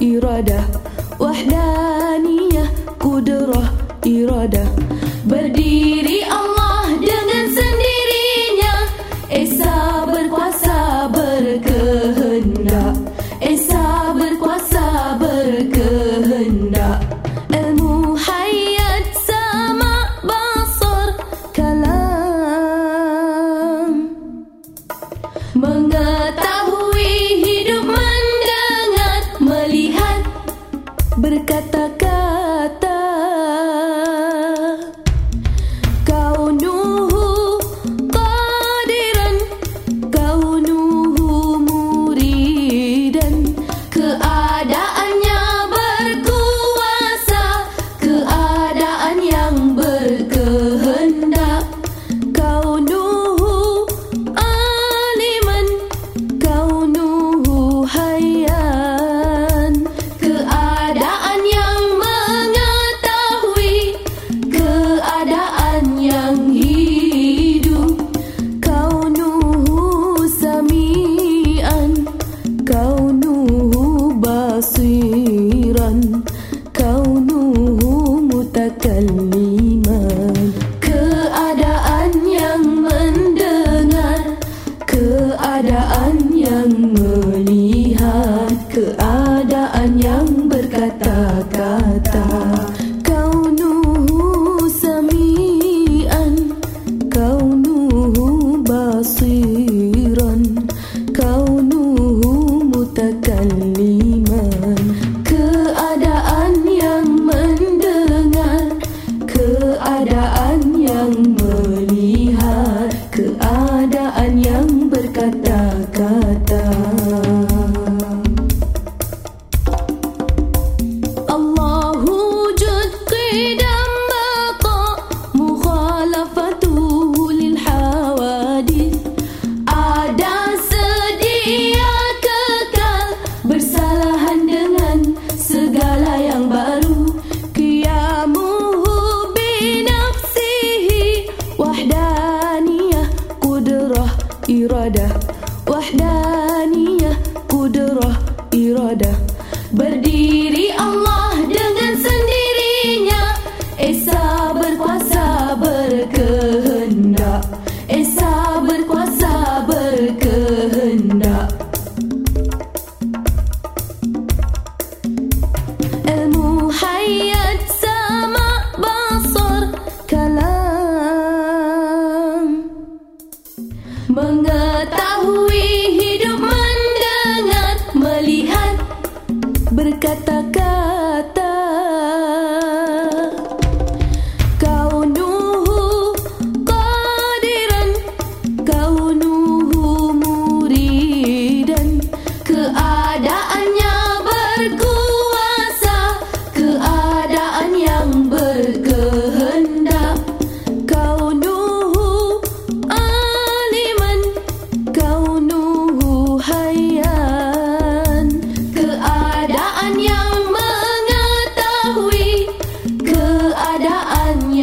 irada wahdaniyah kudrah irada berdiri Allah berkata yang melihat keadaan yang berkata-kata. Kau nuhu samian, kau nuhu basiran Kau nuhu mutakalliman. Keadaan yang mendengar, keadaan yang melihat Keadaan yang berkata-kata. wahdaniyah, kudrah, iradah Berdiri Allah mengetahui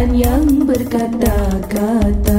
kenyataan yang berkata-kata.